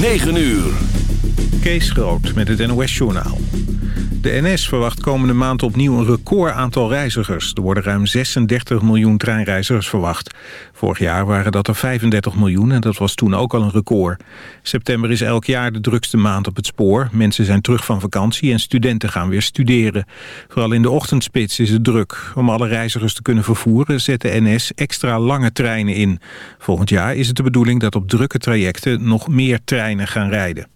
9 uur. Kees Groot met het NOS-journaal. De NS verwacht komende maand opnieuw een record aantal reizigers. Er worden ruim 36 miljoen treinreizigers verwacht. Vorig jaar waren dat er 35 miljoen en dat was toen ook al een record. September is elk jaar de drukste maand op het spoor. Mensen zijn terug van vakantie en studenten gaan weer studeren. Vooral in de ochtendspits is het druk. Om alle reizigers te kunnen vervoeren zet de NS extra lange treinen in. Volgend jaar is het de bedoeling dat op drukke trajecten nog meer treinen gaan rijden.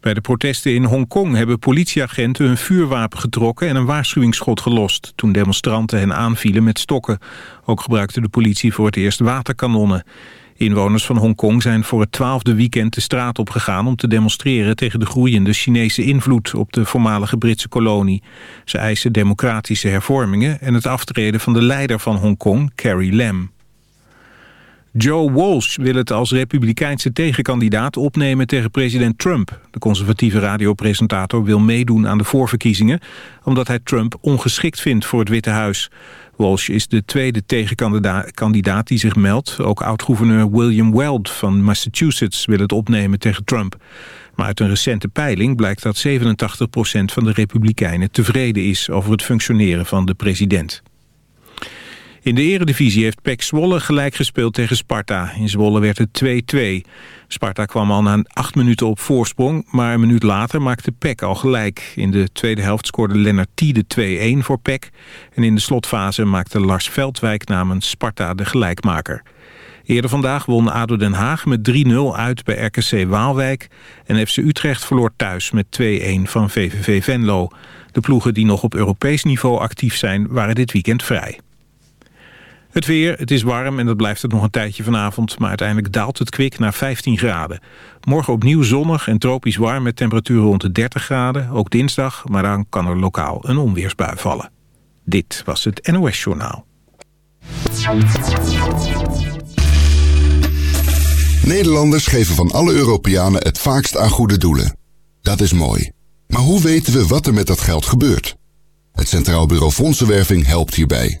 Bij de protesten in Hongkong hebben politieagenten een vuurwapen getrokken en een waarschuwingsschot gelost toen demonstranten hen aanvielen met stokken. Ook gebruikte de politie voor het eerst waterkanonnen. Inwoners van Hongkong zijn voor het twaalfde weekend de straat op gegaan om te demonstreren tegen de groeiende Chinese invloed op de voormalige Britse kolonie. Ze eisen democratische hervormingen en het aftreden van de leider van Hongkong, Carrie Lam. Joe Walsh wil het als republikeinse tegenkandidaat opnemen tegen president Trump. De conservatieve radiopresentator wil meedoen aan de voorverkiezingen... omdat hij Trump ongeschikt vindt voor het Witte Huis. Walsh is de tweede tegenkandidaat die zich meldt. Ook oud-gouverneur William Weld van Massachusetts wil het opnemen tegen Trump. Maar uit een recente peiling blijkt dat 87% van de republikeinen tevreden is... over het functioneren van de president. In de eredivisie heeft PEC Zwolle gelijk gespeeld tegen Sparta. In Zwolle werd het 2-2. Sparta kwam al na acht minuten op voorsprong, maar een minuut later maakte PEC al gelijk. In de tweede helft scoorde Lennart Tiede 2-1 voor PEC. En in de slotfase maakte Lars Veldwijk namens Sparta de gelijkmaker. Eerder vandaag won ADO Den Haag met 3-0 uit bij RKC Waalwijk. En FC Utrecht verloor thuis met 2-1 van VVV Venlo. De ploegen die nog op Europees niveau actief zijn waren dit weekend vrij. Het weer, het is warm en dat blijft het nog een tijdje vanavond... maar uiteindelijk daalt het kwik naar 15 graden. Morgen opnieuw zonnig en tropisch warm met temperaturen rond de 30 graden. Ook dinsdag, maar dan kan er lokaal een onweersbui vallen. Dit was het NOS Journaal. Nederlanders geven van alle Europeanen het vaakst aan goede doelen. Dat is mooi. Maar hoe weten we wat er met dat geld gebeurt? Het Centraal Bureau Fondsenwerving helpt hierbij...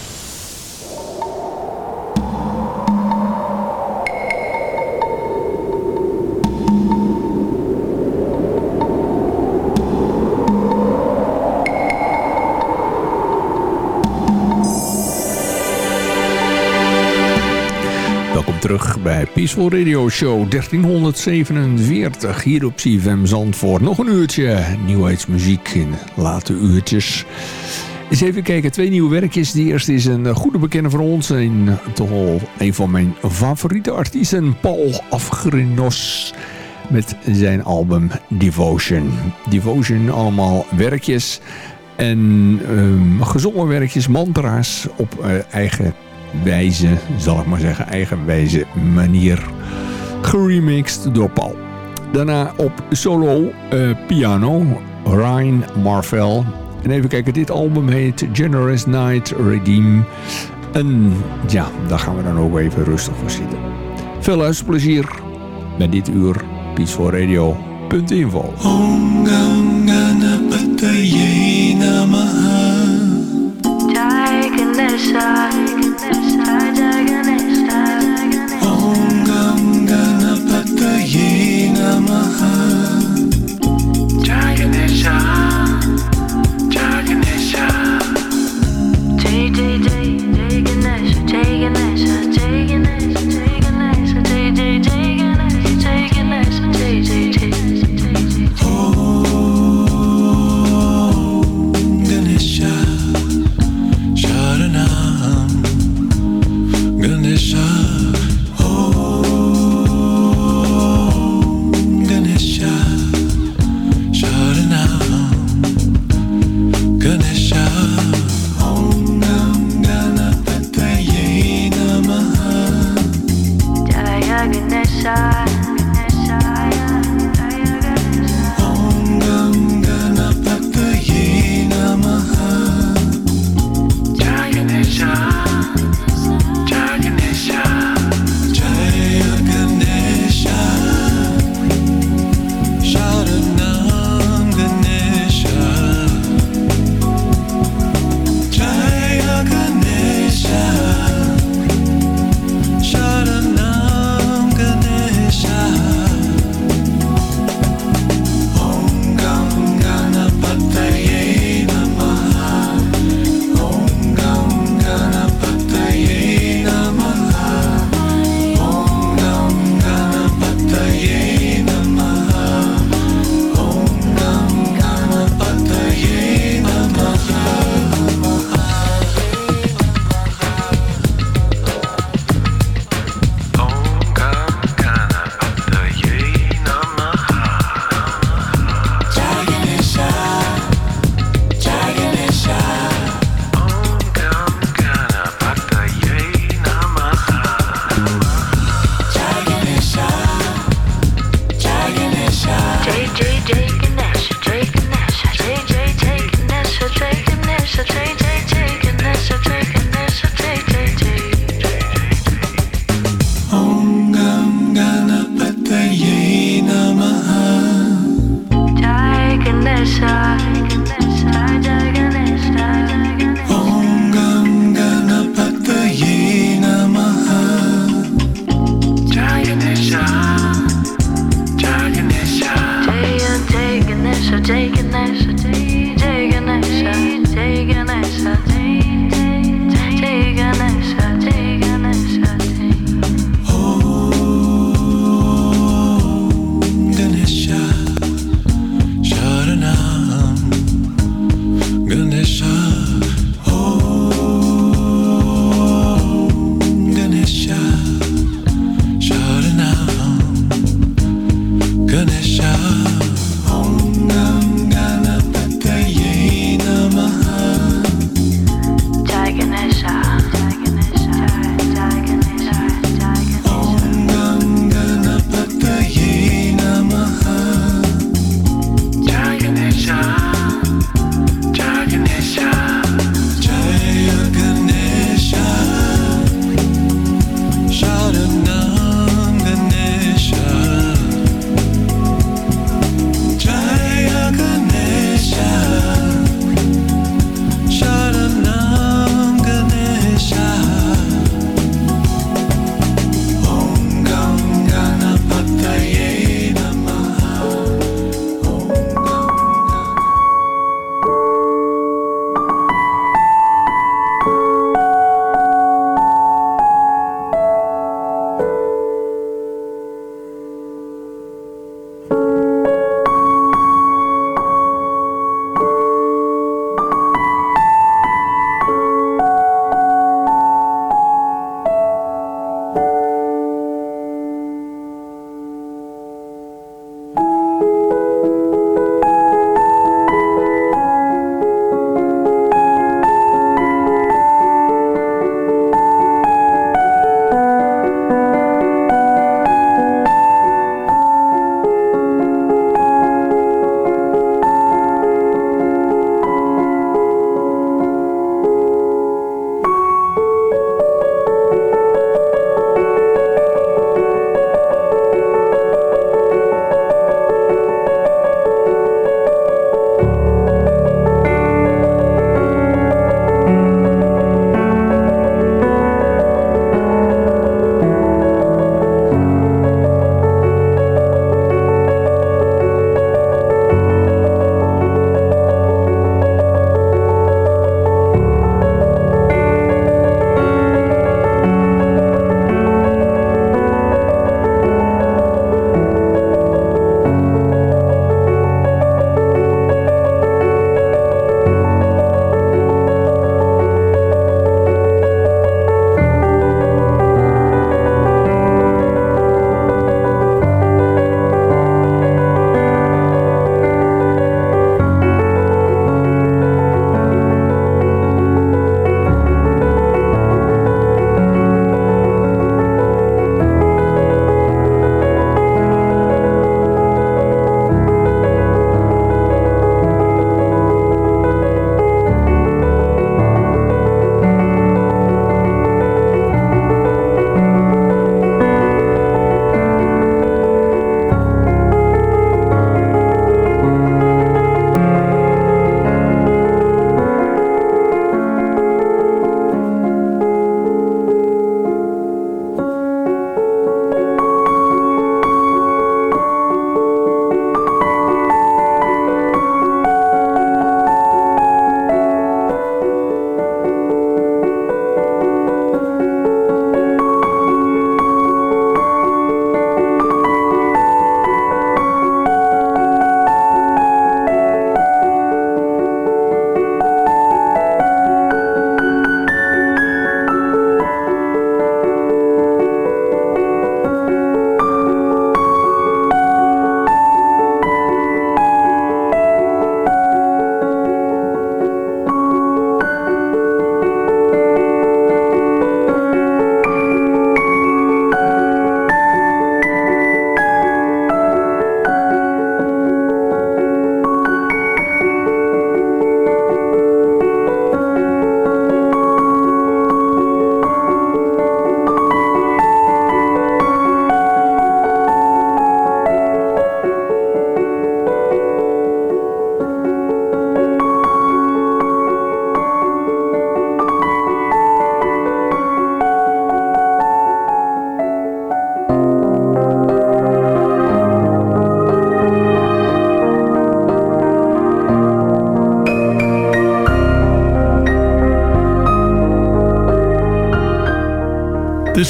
Terug bij Peaceful Radio Show 1347 hier op CFM Zandvoort. Nog een uurtje nieuwheidsmuziek in late uurtjes. Eens even kijken, twee nieuwe werkjes. De eerste is een goede bekende van ons. Een, toch wel een van mijn favoriete artiesten, Paul Afgrinos. Met zijn album Devotion. Devotion, allemaal werkjes. En um, gezongen werkjes, mantra's op uh, eigen wijze, zal ik maar zeggen, eigenwijze manier geremixed door Paul. Daarna op solo uh, piano, Ryan Marvel. En even kijken, dit album heet Generous Night Redeem. En ja, daar gaan we dan ook even rustig voor zitten. Veel luisterplezier met dit uur peacefulradio.info. Om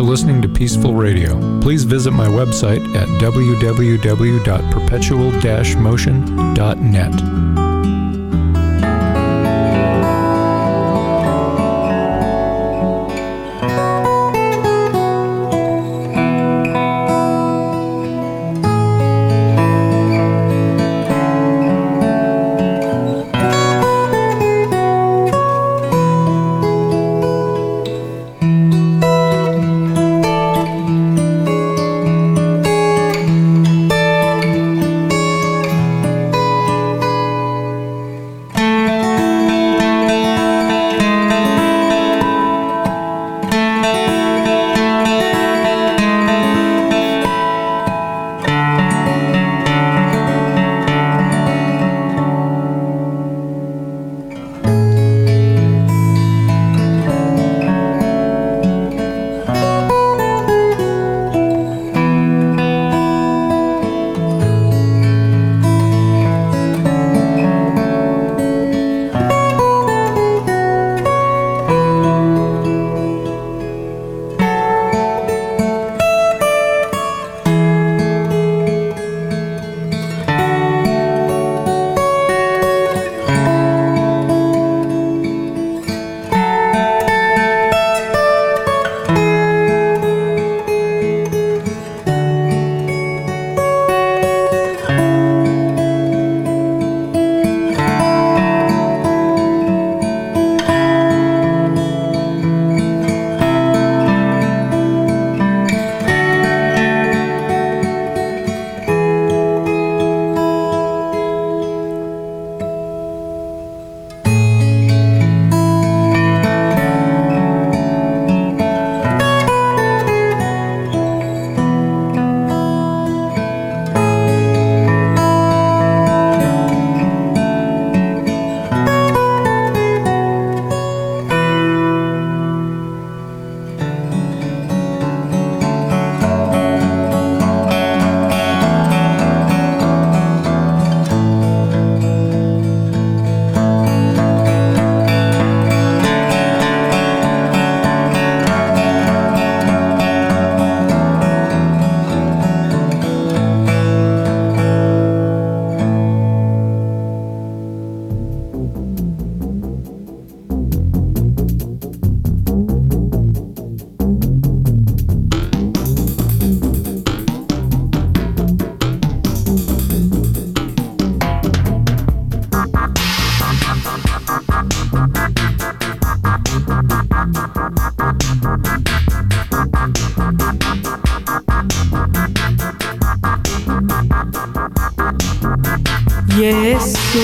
For listening to Peaceful Radio. Please visit my website at www.perpetual-motion.net.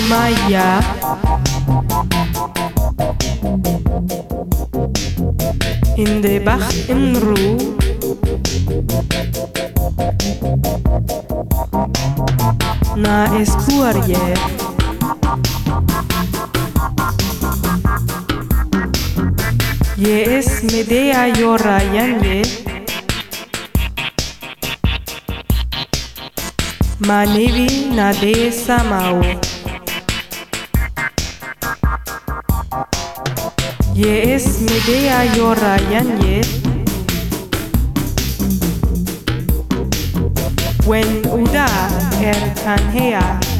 Sumaya In de Bach in Ruhe Na escurie Ye es medea yora yanye Manevi Nade Samao Ye es Medea Yora Yanye When Uda Er Kanhea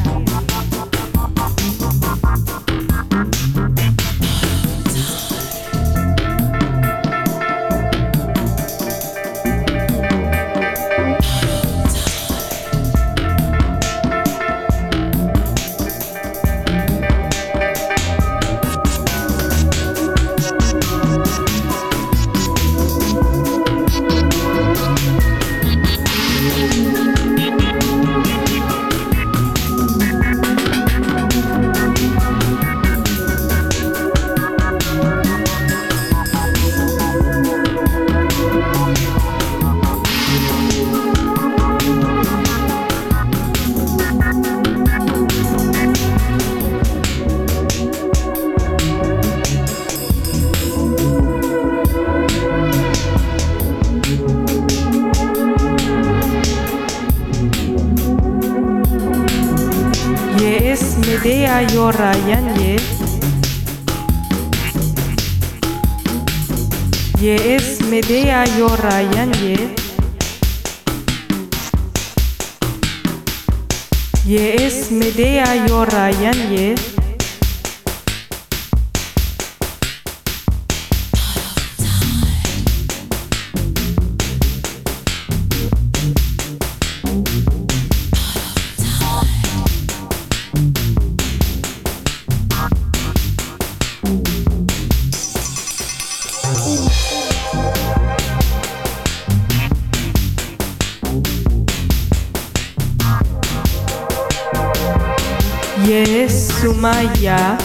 Yeah.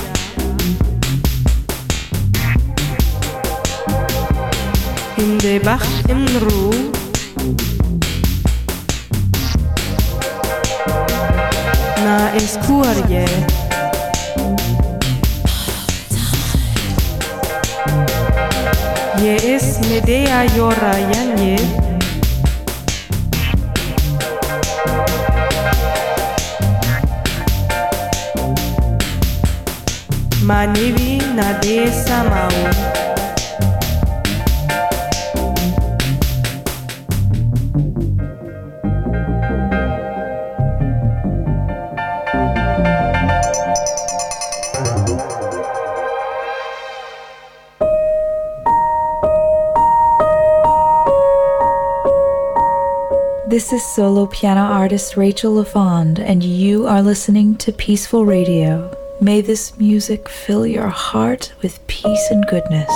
This is solo piano artist Rachel LaFond, and you are listening to Peaceful Radio. May this music fill your heart with peace and goodness.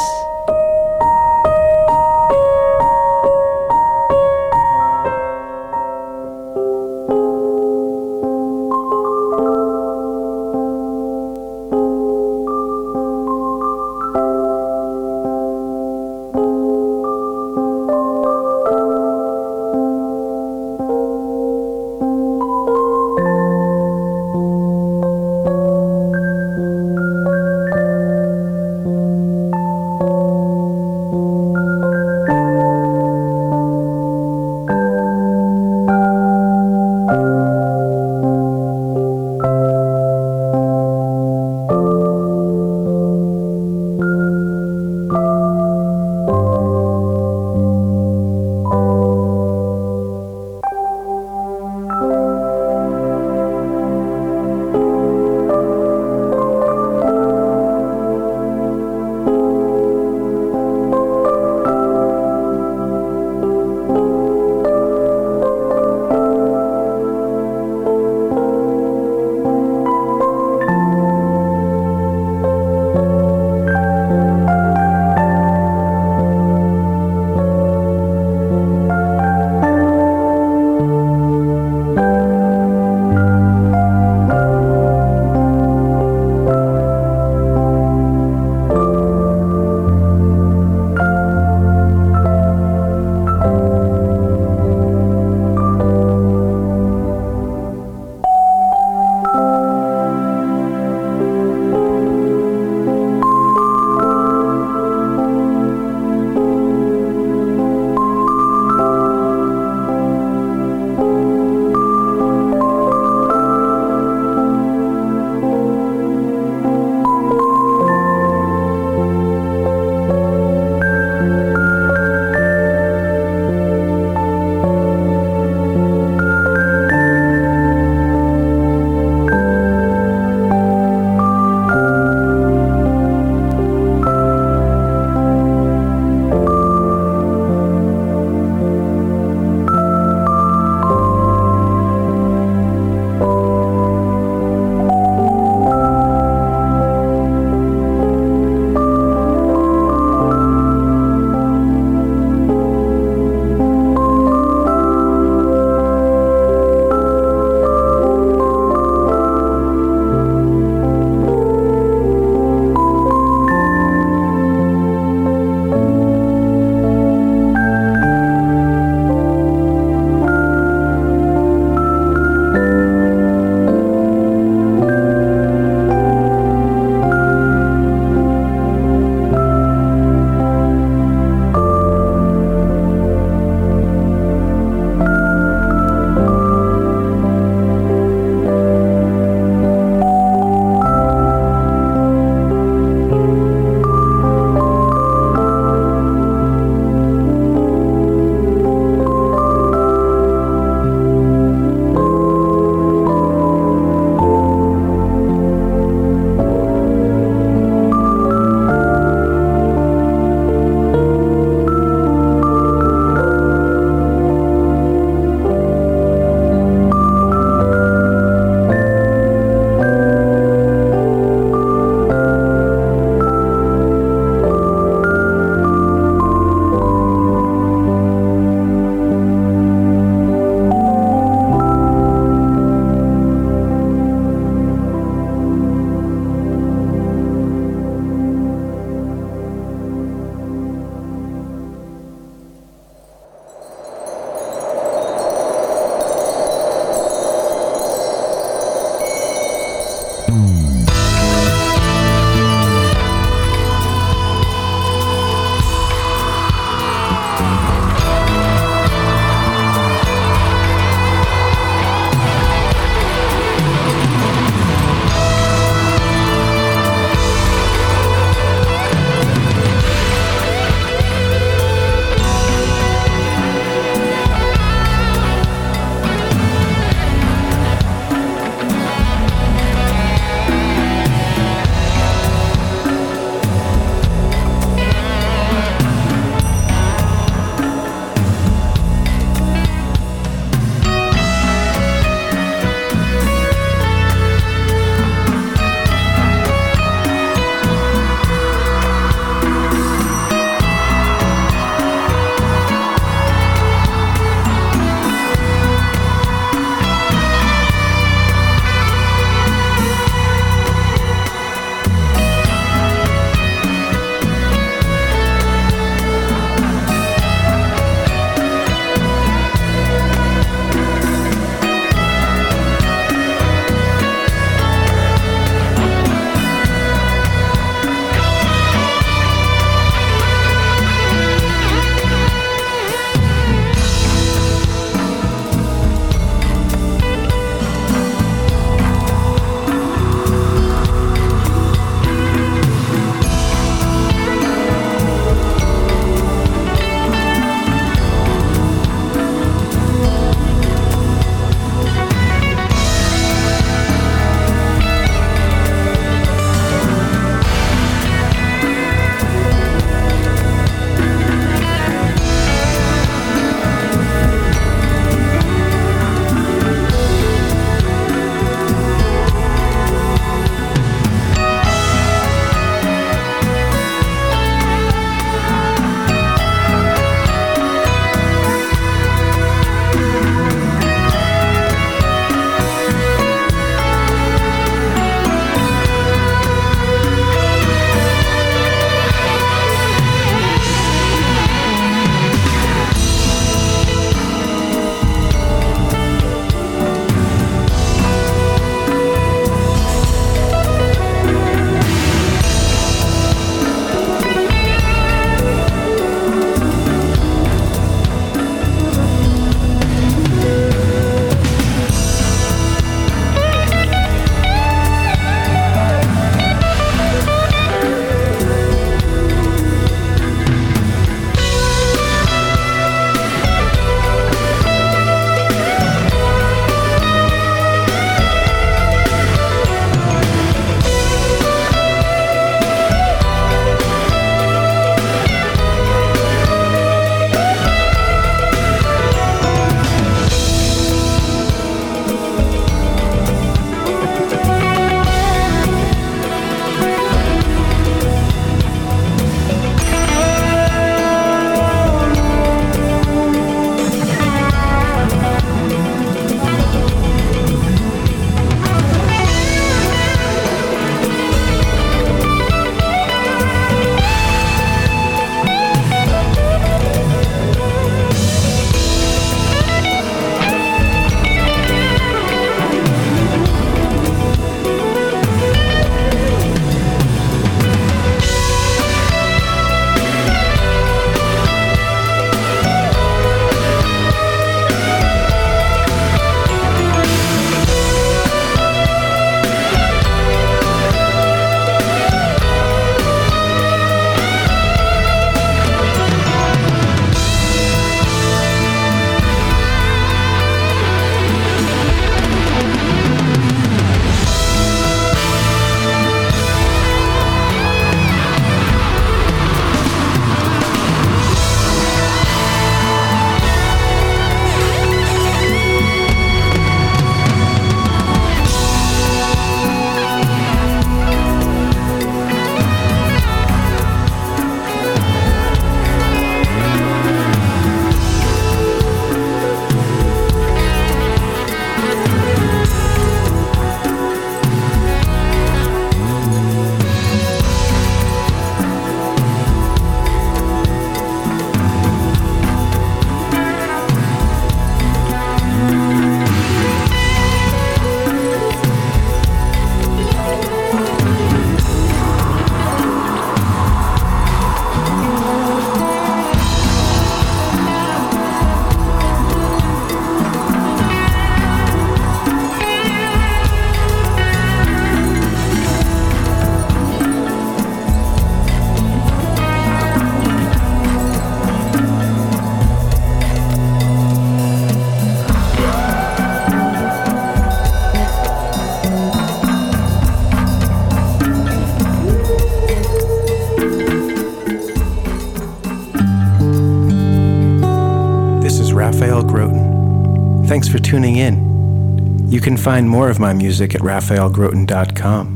For tuning in. You can find more of my music at raphaelgroten.com.